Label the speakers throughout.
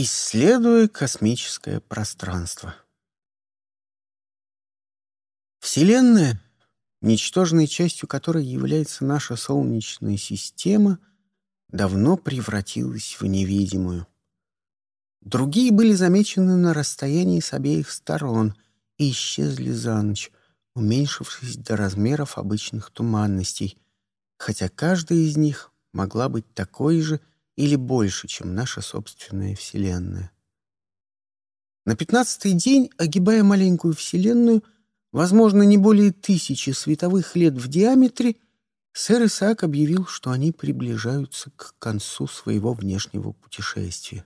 Speaker 1: Исследуя космическое пространство. Вселенная, ничтожной частью которой является наша Солнечная система, давно превратилась в невидимую. Другие были замечены на расстоянии с обеих сторон и исчезли за ночь, уменьшившись до размеров обычных туманностей, хотя каждая из них могла быть такой же или больше, чем наша собственная Вселенная. На пятнадцатый день, огибая маленькую Вселенную, возможно, не более тысячи световых лет в диаметре, сэр Исаак объявил, что они приближаются к концу своего внешнего путешествия.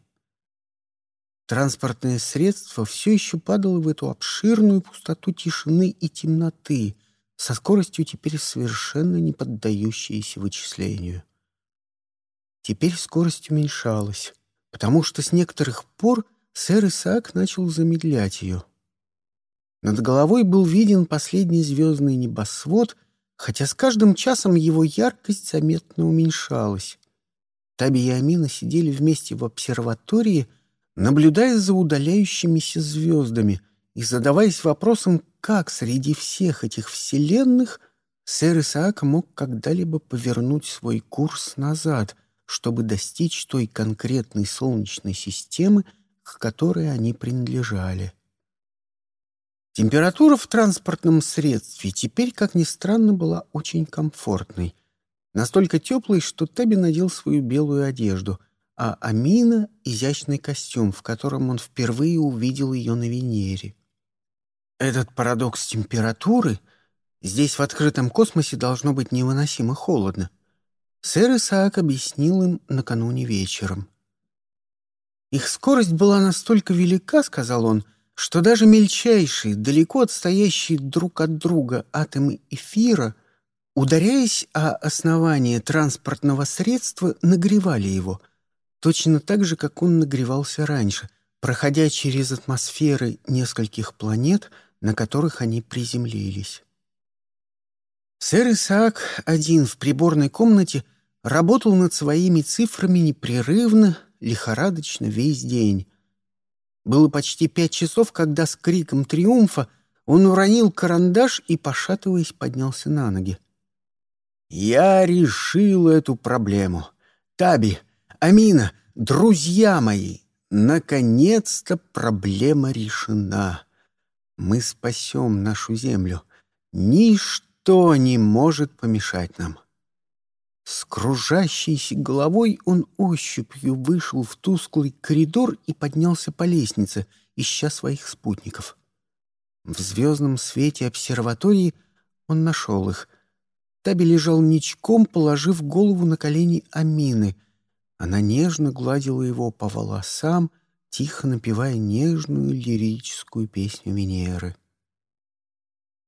Speaker 1: Транспортное средство все еще падало в эту обширную пустоту тишины и темноты, со скоростью теперь совершенно не поддающейся вычислению. Теперь скорость уменьшалась, потому что с некоторых пор сэр Исаак начал замедлять ее. Над головой был виден последний звездный небосвод, хотя с каждым часом его яркость заметно уменьшалась. Таби и Амина сидели вместе в обсерватории, наблюдая за удаляющимися звездами и задаваясь вопросом, как среди всех этих вселенных сэр Исаак мог когда-либо повернуть свой курс назад, чтобы достичь той конкретной Солнечной системы, к которой они принадлежали. Температура в транспортном средстве теперь, как ни странно, была очень комфортной. Настолько теплой, что Таби надел свою белую одежду, а Амина — изящный костюм, в котором он впервые увидел ее на Венере. Этот парадокс температуры — здесь в открытом космосе должно быть невыносимо холодно — Сэр Исаак объяснил им накануне вечером. «Их скорость была настолько велика, — сказал он, — что даже мельчайшие, далеко отстоящие друг от друга атомы эфира, ударяясь о основание транспортного средства, нагревали его, точно так же, как он нагревался раньше, проходя через атмосферы нескольких планет, на которых они приземлились. Сэр Исаак один в приборной комнате работал над своими цифрами непрерывно, лихорадочно весь день. Было почти пять часов, когда с криком триумфа он уронил карандаш и, пошатываясь, поднялся на ноги. «Я решил эту проблему. Таби, Амина, друзья мои, наконец-то проблема решена. Мы спасем нашу землю. Ничто Ничто не может помешать нам. С кружащейся головой он ощупью вышел в тусклый коридор и поднялся по лестнице, ища своих спутников. В звездном свете обсерватории он нашел их. Таби лежал ничком, положив голову на колени Амины. Она нежно гладила его по волосам, тихо напевая нежную лирическую песню Венеры.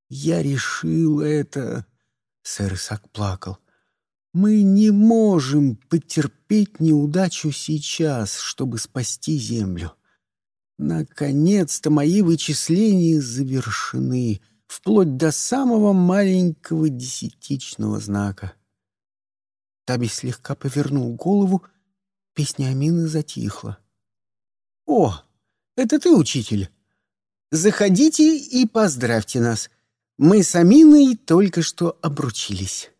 Speaker 1: «Я решил это...» Сэр Исаак плакал. «Мы не можем потерпеть неудачу сейчас, чтобы спасти Землю. Наконец-то мои вычисления завершены, вплоть до самого маленького десятичного знака». Таби слегка повернул голову, песня Амины затихла. «О, это ты, учитель? Заходите и поздравьте нас. Мы с Аминой только что обручились.